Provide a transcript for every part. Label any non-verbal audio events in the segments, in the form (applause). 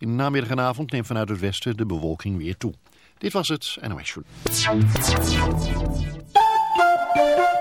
In de namiddag en avond neemt vanuit het westen de bewolking weer toe. Dit was het NOS Show.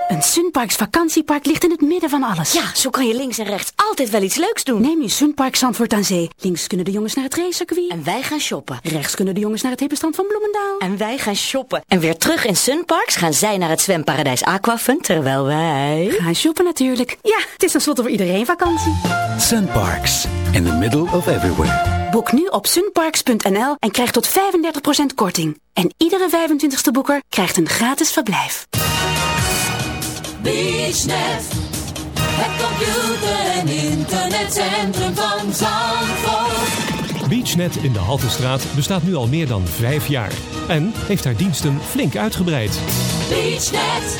Een Sunparks vakantiepark ligt in het midden van alles. Ja, zo kan je links en rechts altijd wel iets leuks doen. Neem je Sunpark Zandvoort aan Zee. Links kunnen de jongens naar het racecircuit. En wij gaan shoppen. Rechts kunnen de jongens naar het hippenstrand van Bloemendaal. En wij gaan shoppen. En weer terug in Sunparks gaan zij naar het zwemparadijs Aquafun, terwijl wij... Gaan shoppen natuurlijk. Ja, het is tenslotte voor iedereen vakantie. Sunparks, in the middle of everywhere. Boek nu op sunparks.nl en krijg tot 35% korting. En iedere 25ste boeker krijgt een gratis verblijf. BeachNet, het computer- en internetcentrum van Zandvoort. BeachNet in de Haltestraat bestaat nu al meer dan vijf jaar en heeft haar diensten flink uitgebreid. BeachNet,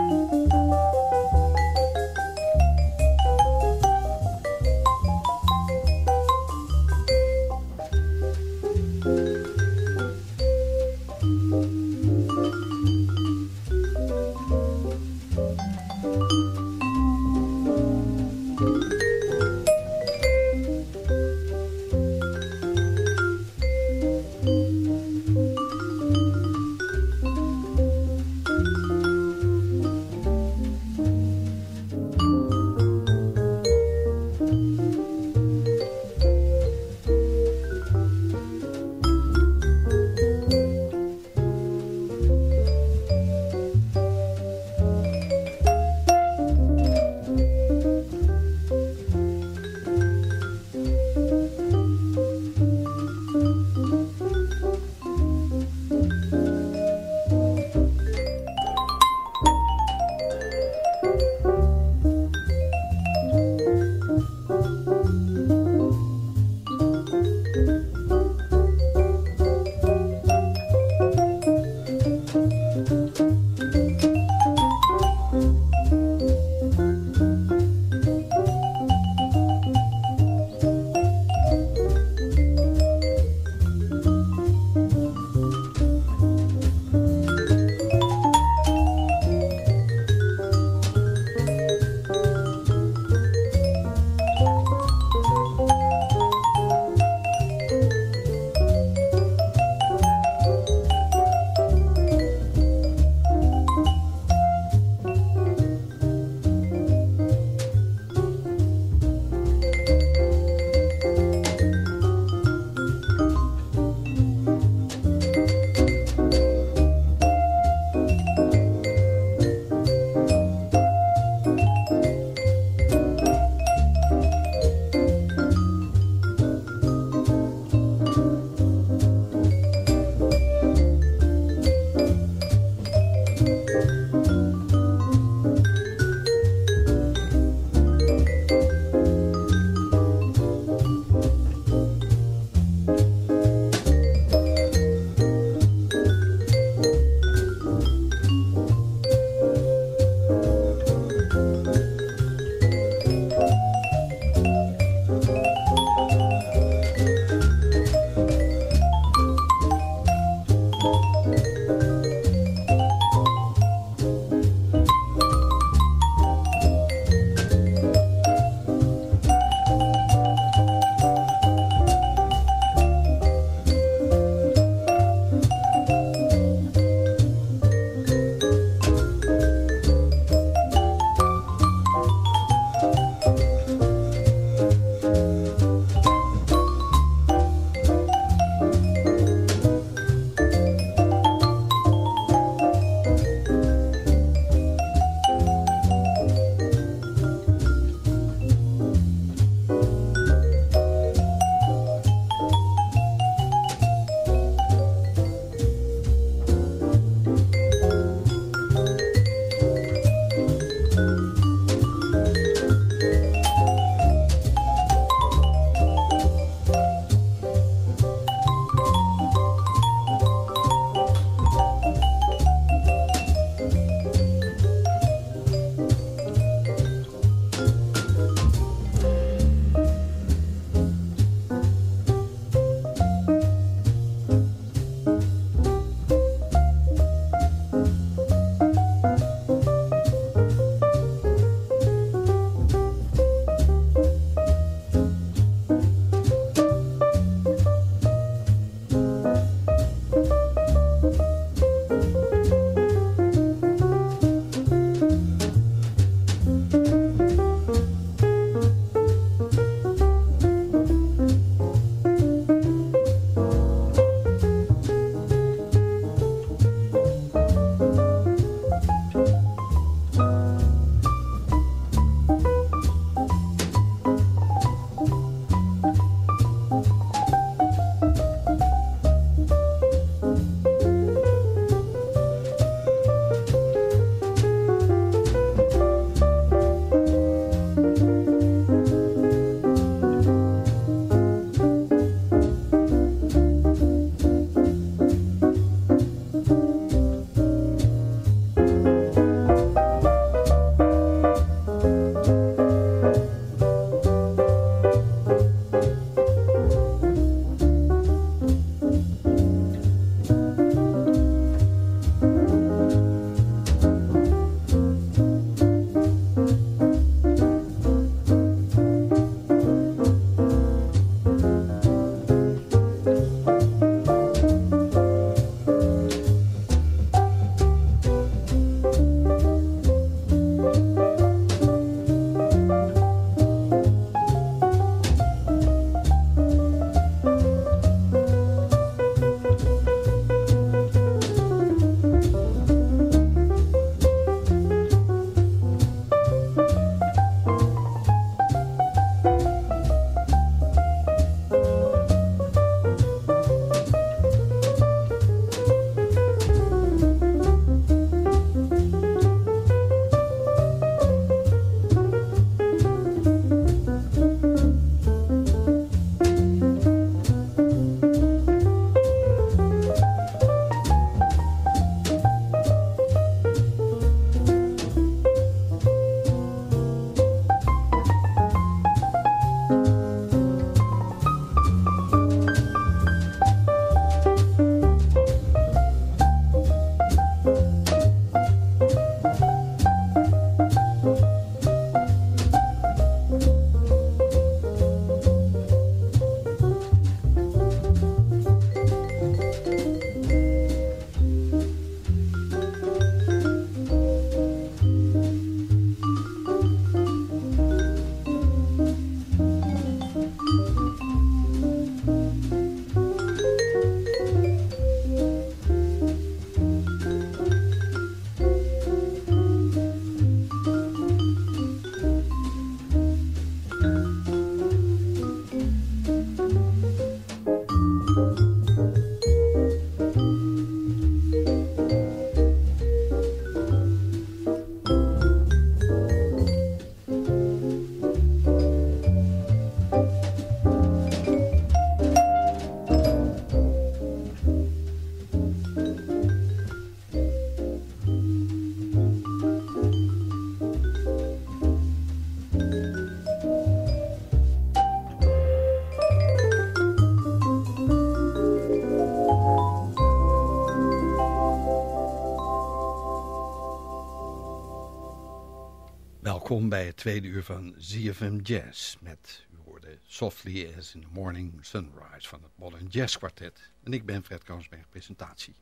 Welkom bij het tweede uur van ZFM Jazz met, u hoorde, Softly as in the Morning Sunrise van het Modern Jazz Quartet. En ik ben Fred Kansberg, presentatie.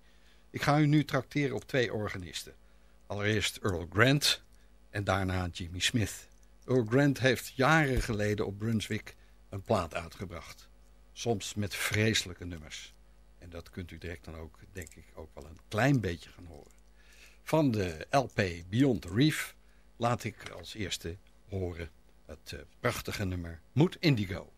Ik ga u nu trakteren op twee organisten. Allereerst Earl Grant en daarna Jimmy Smith. Earl Grant heeft jaren geleden op Brunswick een plaat uitgebracht. Soms met vreselijke nummers. En dat kunt u direct dan ook, denk ik, ook wel een klein beetje gaan horen. Van de LP Beyond the Reef laat ik als eerste horen het uh, prachtige nummer Moed Indigo.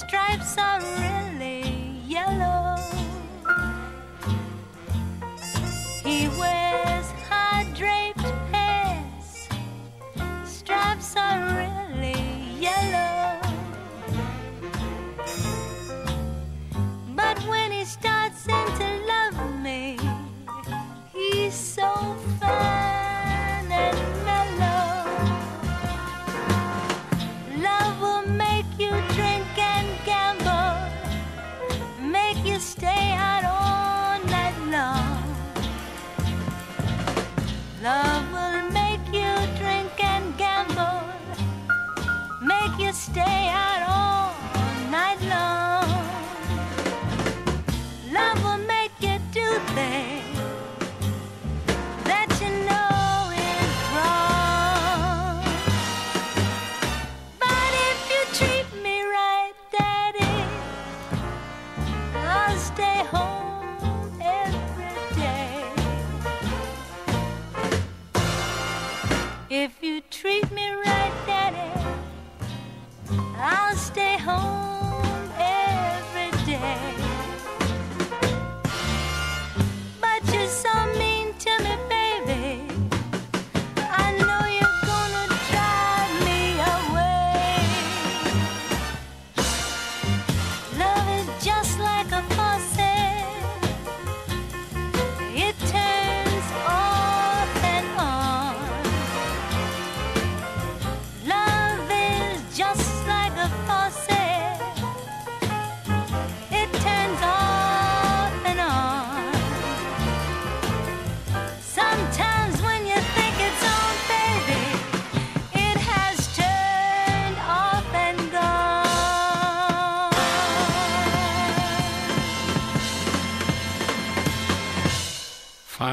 Stripes are really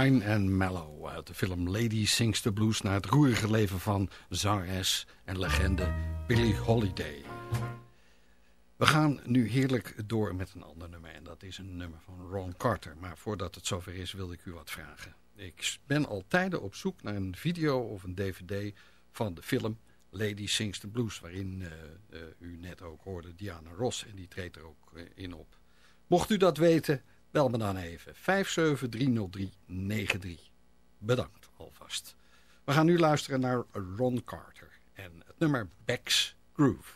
Fine and Mellow uit de film Lady Sings the Blues... naar het roerige leven van zangeres en legende Billie Holiday. We gaan nu heerlijk door met een ander nummer. En dat is een nummer van Ron Carter. Maar voordat het zover is, wil ik u wat vragen. Ik ben al tijden op zoek naar een video of een dvd van de film Lady Sings the Blues. Waarin eh, eh, u net ook hoorde Diana Ross. En die treedt er ook eh, in op. Mocht u dat weten, bel me dan even. 5730393. Bedankt alvast. We gaan nu luisteren naar Ron Carter. En het nummer Beck's Groove.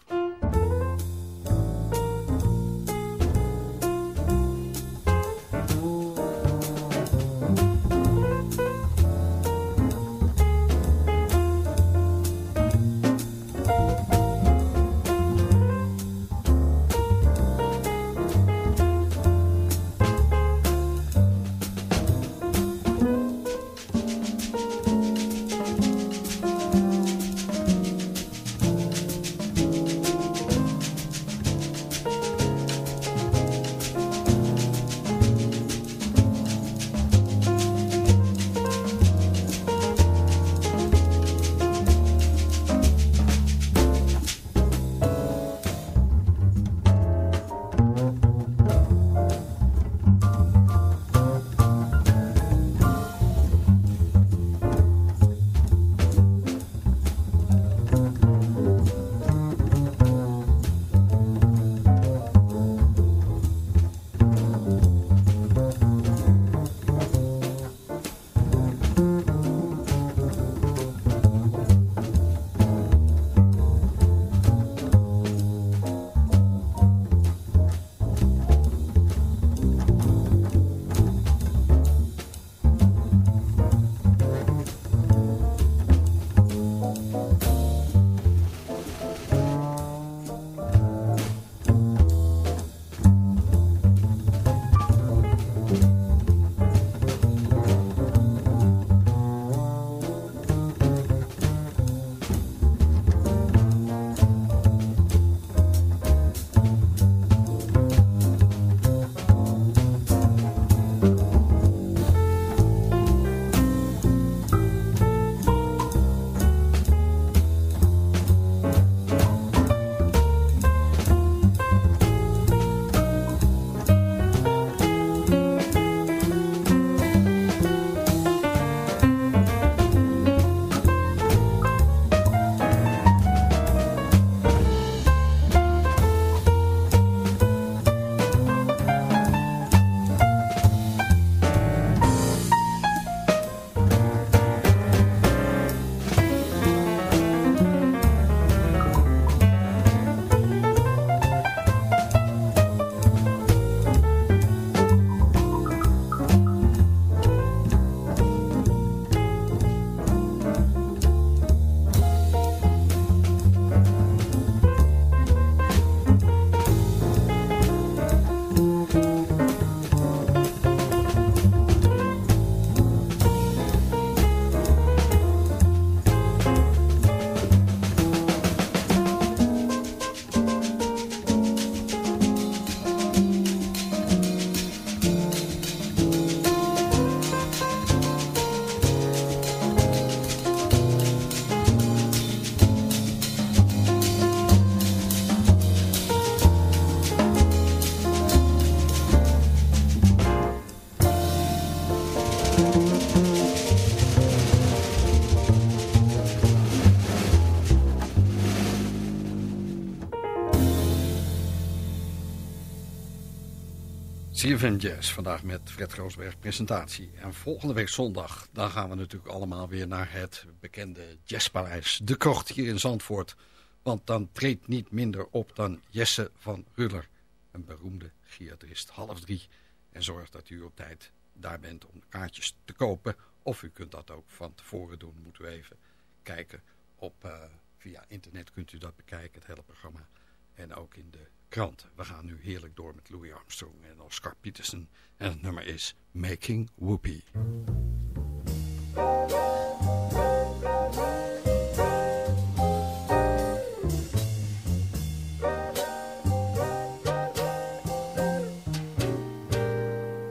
CFM Jazz, vandaag met Fred Roosberg presentatie. En volgende week zondag, dan gaan we natuurlijk allemaal weer naar het bekende Jazzpaleis De Krocht hier in Zandvoort. Want dan treedt niet minder op dan Jesse van Ruller, een beroemde giatrist, half drie. En zorg dat u op tijd daar bent om kaartjes te kopen. Of u kunt dat ook van tevoren doen, moeten we even kijken. Op, uh, via internet kunt u dat bekijken, het hele programma. En ook in de krant. We gaan nu heerlijk door met Louis Armstrong en Oscar Peterson. En het nummer is Making Whoopi.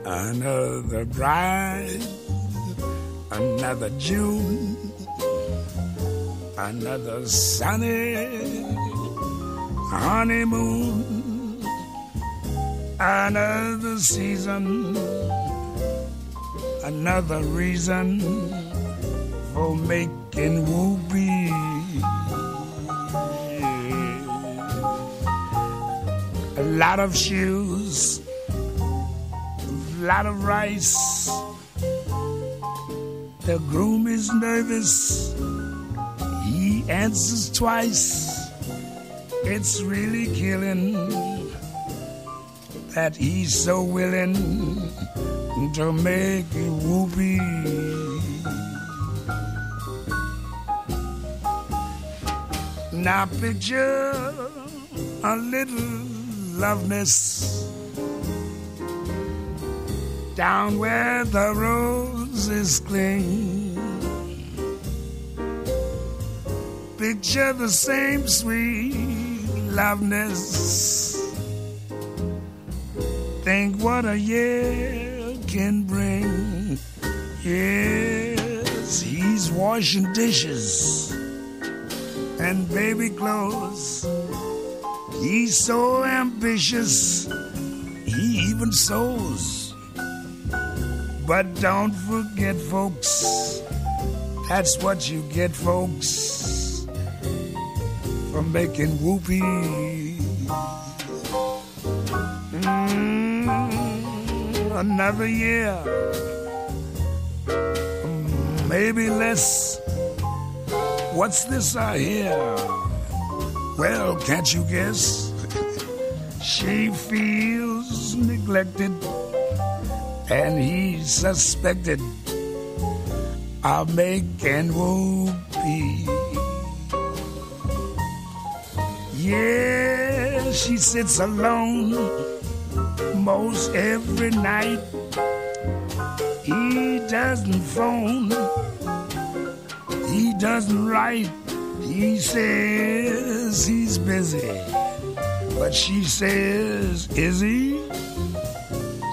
Another bride, another June, another sunny honeymoon, another season, another reason for making whoopee. A lot of shoes, a lot of rice. The groom is nervous, he answers twice it's really killing that he's so willing to make you whoopee. Now picture a little loveness down where the roses cling. Picture the same sweet loveness. Think what a year can bring. Yes, he's washing dishes and baby clothes. He's so ambitious, he even sews. But don't forget, folks, that's what you get, folks from making whoopee. Mm, another year, maybe less. What's this I hear? Well, can't you guess? (laughs) she feels neglected, and he's suspected of making whoopee. Yeah, she sits alone most every night. He doesn't phone, he doesn't write. He says he's busy, but she says, Is he?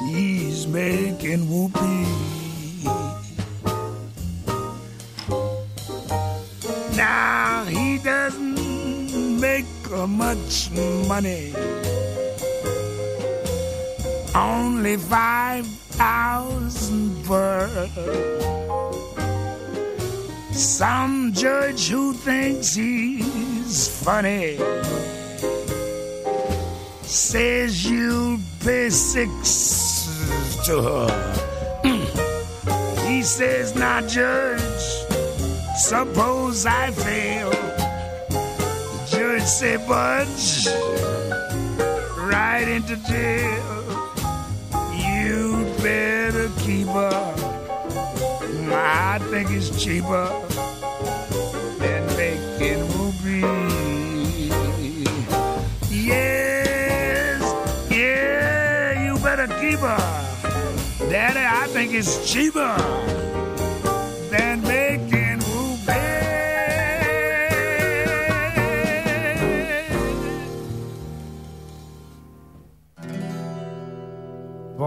He's making whoopee. Much money. Only five thousand per. Some judge who thinks he's funny says you'll pay six to her. (clears throat) he says, Now, judge, suppose I fail say budge right into jail. You'd better keep her. I think it's cheaper than making ruby. Yes, yeah, you better keep her. Daddy, I think it's cheaper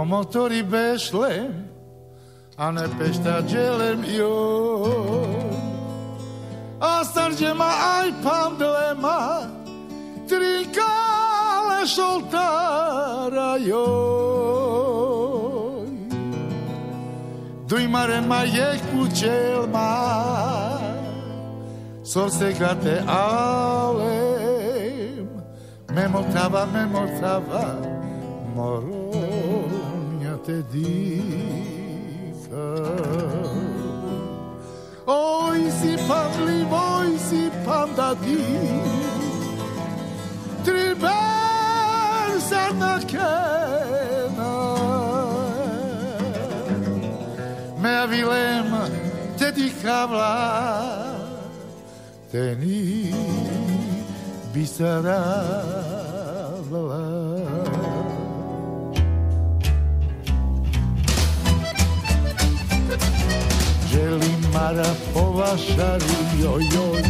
motorii beșlem, ane peștea gelem eu. Astargema ai pandlema, trincale soltara eu. Dui mare mai e cu cel mai, sorse gate alem, memortava, memortava, moro te dikam Oj si parli, oj si panda di Triber sana kena Mea vilem te dikavla Te ni bisaravala mara povašari, joj, joj.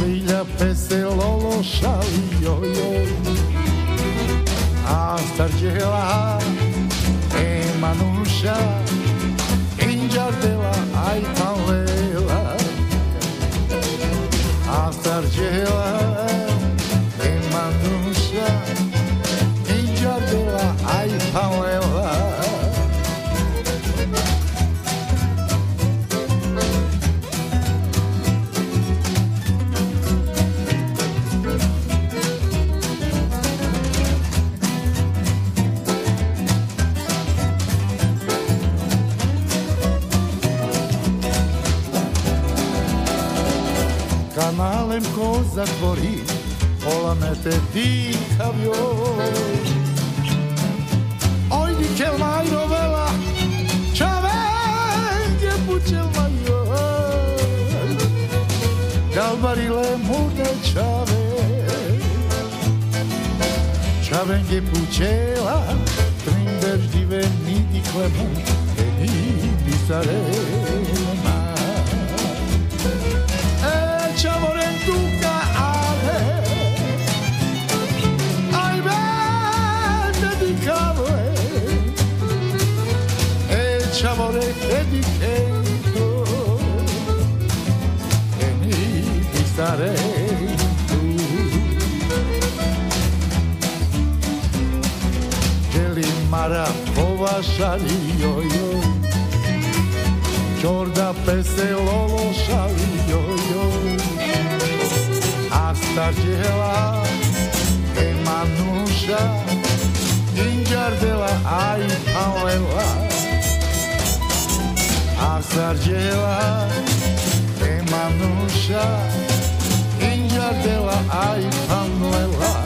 Lilja pese lolo šali, joj, joj. A starđela, e manuša, inđardela. A starđela, alem ko zatvori, pola me te dihav joj. Oj, di kel maj čave, gdje pućel maj joj. Galvarile mude čave, čave gdje pućela, trim verdive nidi klemu, e nidi sarej. Tu Želim mara povašali joj joj Čorda pese lolo šali joj joj A starđela e manuša Inđardela aj palela A starđela e manuša Adela aj Pamela.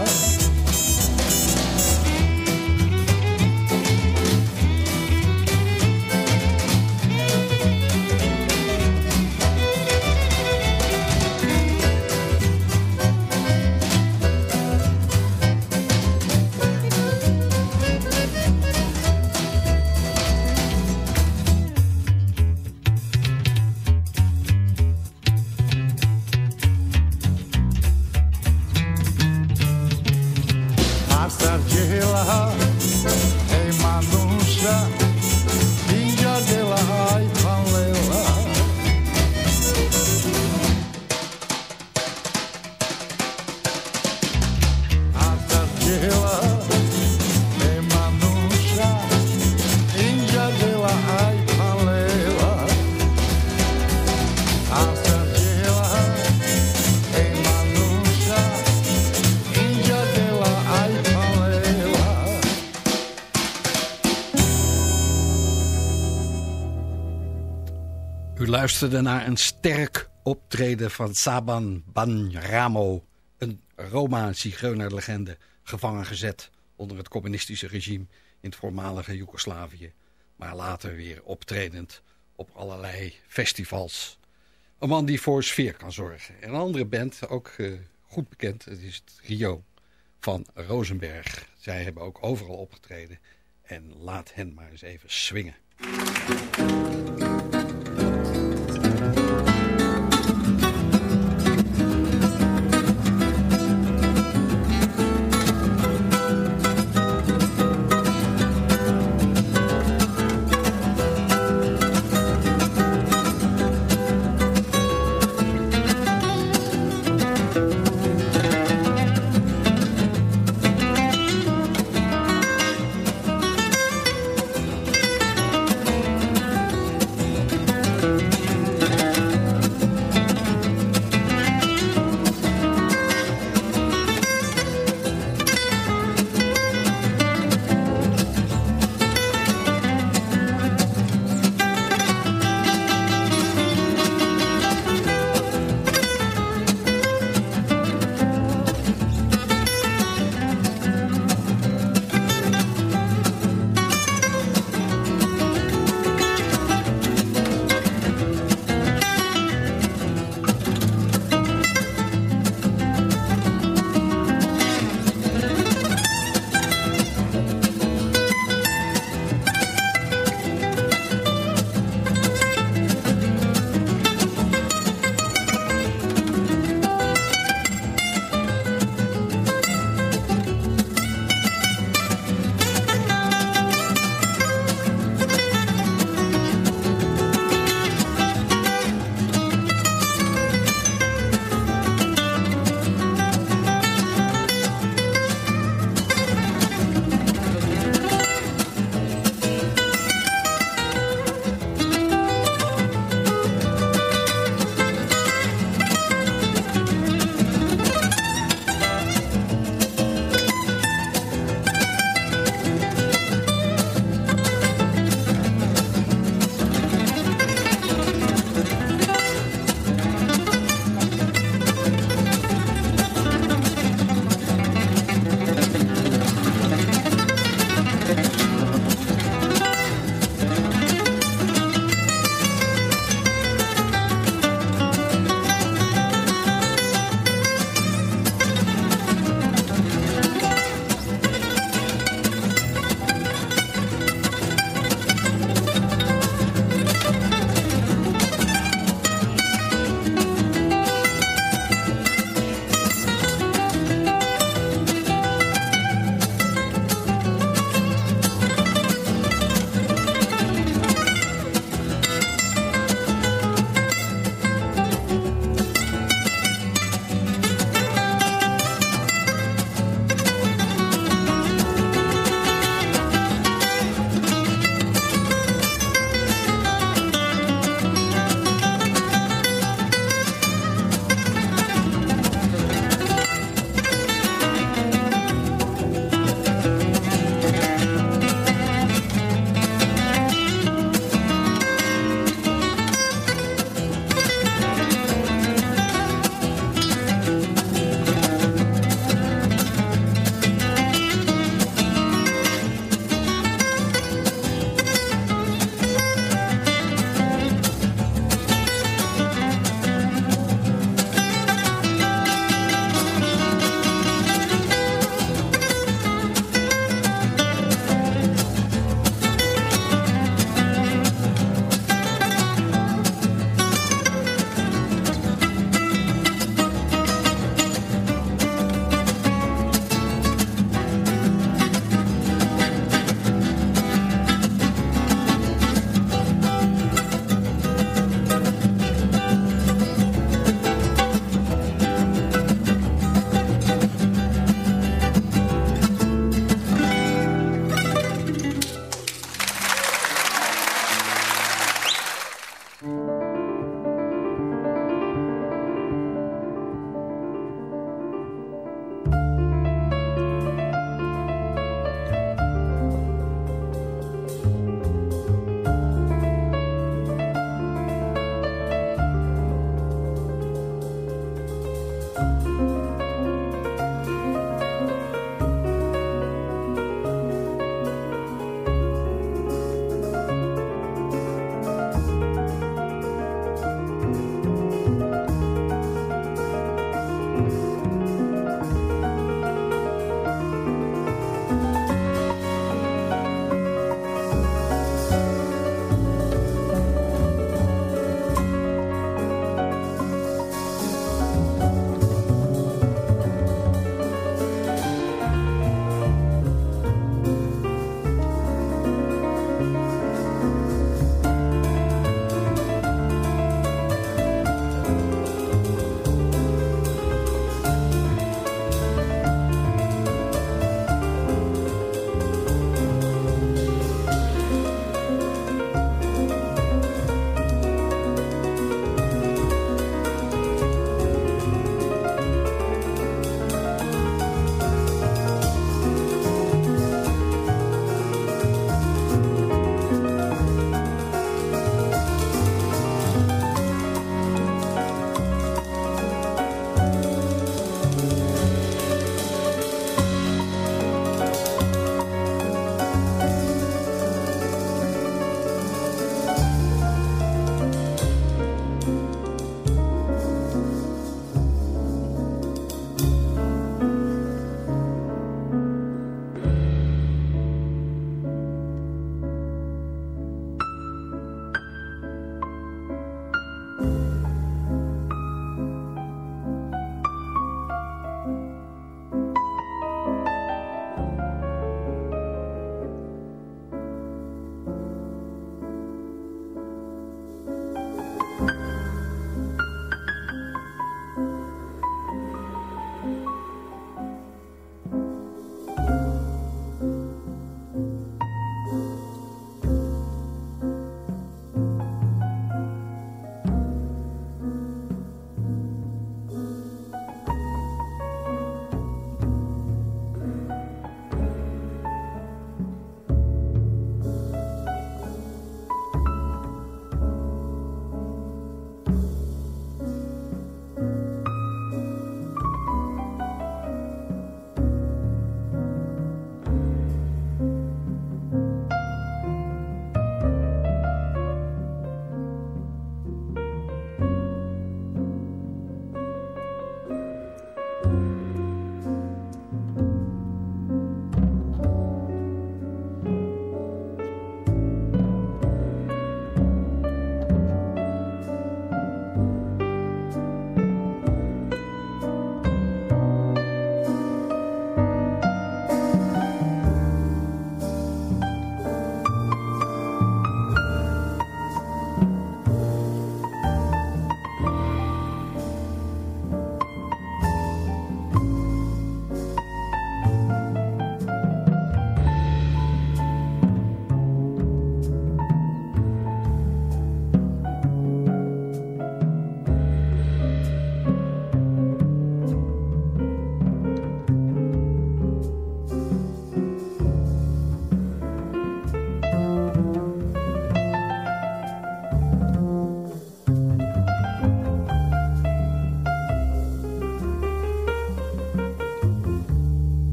U luisterde naar een sterk optreden van Saban Banramo, een Roma-zigeunerlegende, gevangen gezet onder het communistische regime in het voormalige Joegoslavië, maar later weer optredend op allerlei festivals. Een man die voor sfeer kan zorgen. En een andere band, ook eh, goed bekend, het is het Rio van Rosenberg. Zij hebben ook overal opgetreden en laat hen maar eens even swingen.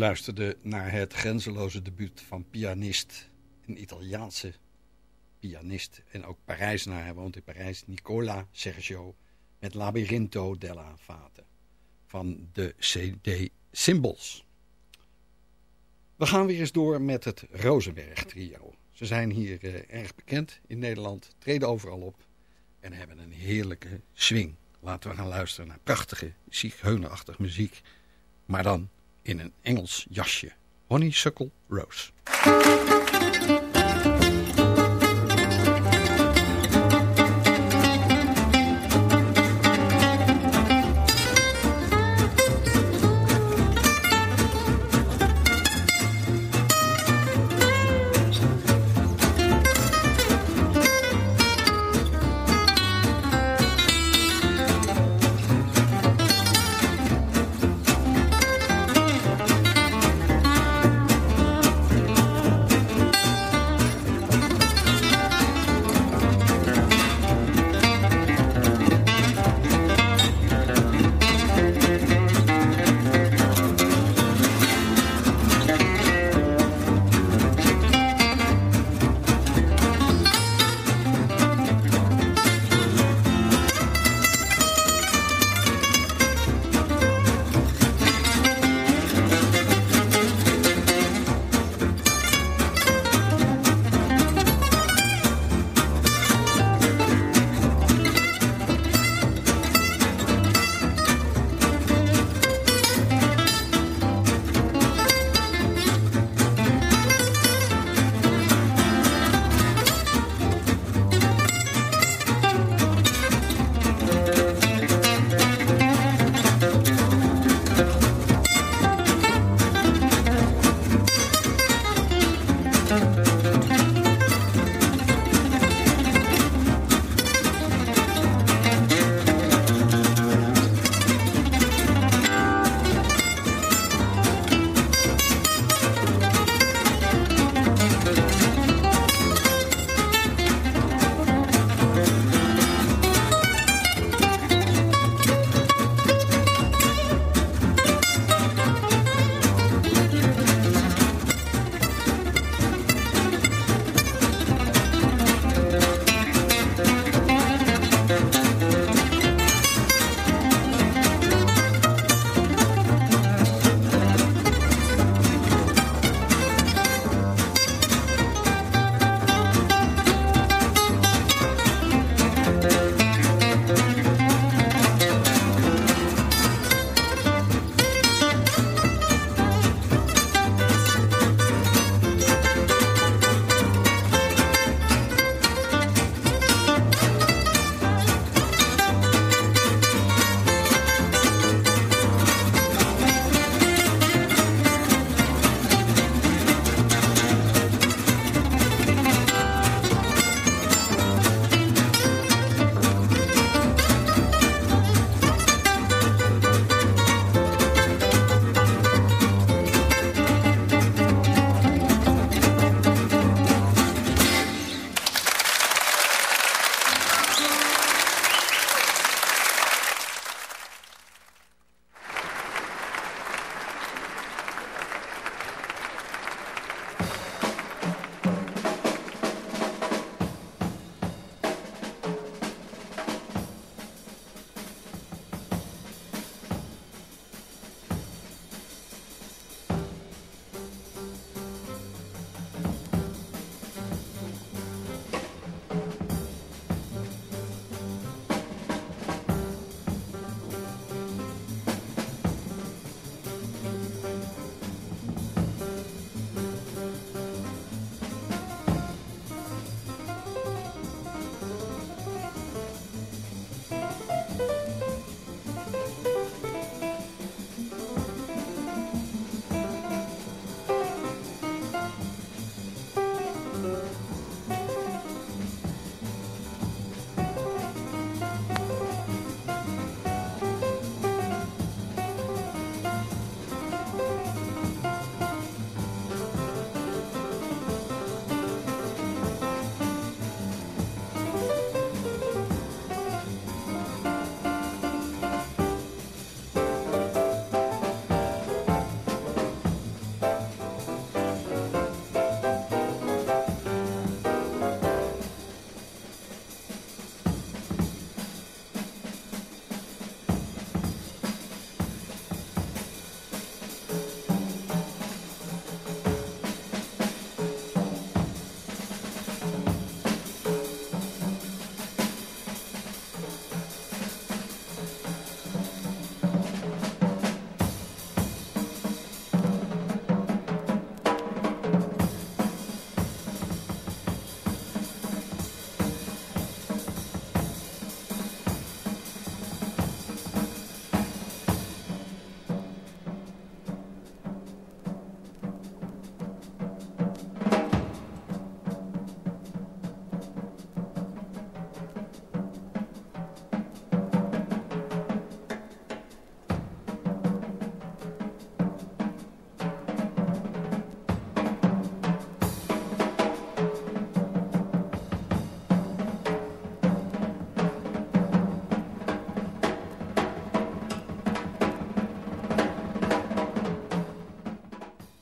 Luisterde naar het grenzeloze debuut van pianist, een Italiaanse pianist en ook Parijzenaar. Hij woont in Parijs, Nicola Sergio, met Labirinto della Fate van de CD Symbols. We gaan weer eens door met het Rosenberg trio. Ze zijn hier eh, erg bekend in Nederland, treden overal op en hebben een heerlijke swing. Laten we gaan luisteren naar prachtige, zigeunerachtige muziek, maar dan in een Engels jasje. Honeysuckle Rose.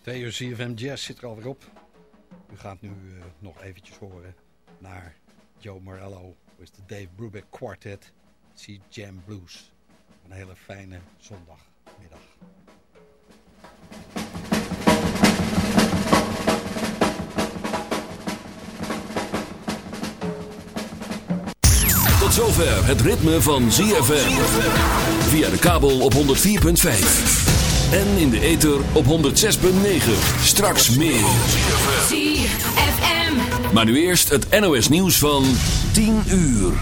Twee uur Jazz zit er alweer op. U gaat nu uh, nog eventjes horen naar Joe Morello with de Dave Brubeck Quartet, Sea Jam Blues. Een hele fijne zondagmiddag. Tot zover het ritme van ZFM. Via de kabel op 104.5. En in de ether op 106.9. Straks meer. ZFM. Maar nu eerst het NOS nieuws van 10 uur.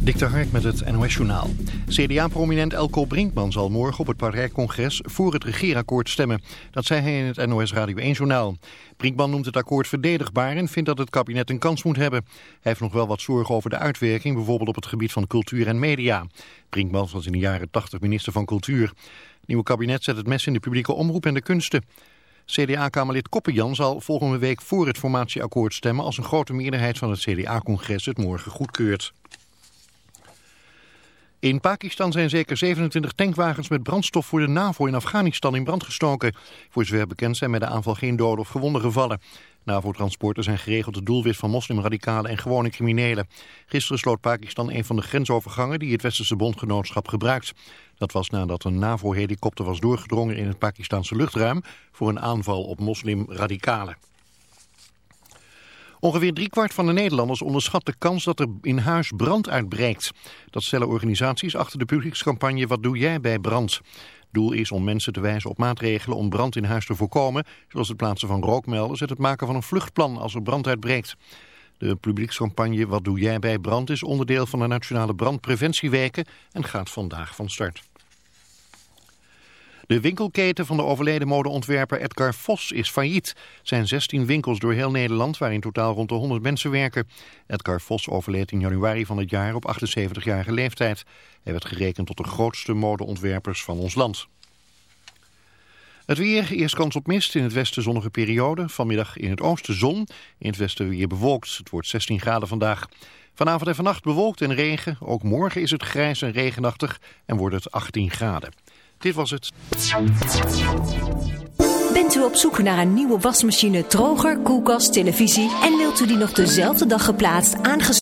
Dik de Hark met het NOS-journaal. CDA-prominent Elko Brinkman zal morgen op het partijcongres voor het regeerakkoord stemmen. Dat zei hij in het NOS Radio 1-journaal. Brinkman noemt het akkoord verdedigbaar en vindt dat het kabinet een kans moet hebben. Hij heeft nog wel wat zorgen over de uitwerking, bijvoorbeeld op het gebied van cultuur en media. Brinkman was in de jaren 80 minister van Cultuur. Nieuwe kabinet zet het mes in de publieke omroep en de kunsten. CDA-kamerlid Koppenjan zal volgende week voor het formatieakkoord stemmen... als een grote meerderheid van het CDA-congres het morgen goedkeurt. In Pakistan zijn zeker 27 tankwagens met brandstof voor de NAVO in Afghanistan in brand gestoken. Voor zover bekend zijn bij de aanval geen doden of gewonden gevallen. NAVO-transporten zijn geregeld het doelwit van moslimradicalen en gewone criminelen. Gisteren sloot Pakistan een van de grensovergangen die het Westerse bondgenootschap gebruikt. Dat was nadat een NAVO-helikopter was doorgedrongen in het Pakistanse luchtruim voor een aanval op moslimradicalen. Ongeveer driekwart van de Nederlanders onderschat de kans dat er in huis brand uitbreekt. Dat stellen organisaties achter de publiekscampagne Wat doe jij bij brand? Doel is om mensen te wijzen op maatregelen om brand in huis te voorkomen, zoals het plaatsen van rookmelders en het maken van een vluchtplan als er brand uitbreekt. De publiekscampagne Wat doe jij bij brand is onderdeel van de Nationale Brandpreventieweken en gaat vandaag van start. De winkelketen van de overleden modeontwerper Edgar Vos is failliet. Zijn 16 winkels door heel Nederland waar in totaal rond de 100 mensen werken. Edgar Vos overleed in januari van het jaar op 78-jarige leeftijd. Hij werd gerekend tot de grootste modeontwerpers van ons land. Het weer, eerst kans op mist, in het westen zonnige periode. Vanmiddag in het oosten zon, in het westen weer bewolkt. Het wordt 16 graden vandaag. Vanavond en vannacht bewolkt en regen. Ook morgen is het grijs en regenachtig en wordt het 18 graden. Dit was het. Bent u op zoek naar een nieuwe wasmachine, droger, koelkast, televisie... en wilt u die nog dezelfde dag geplaatst, aangesloten...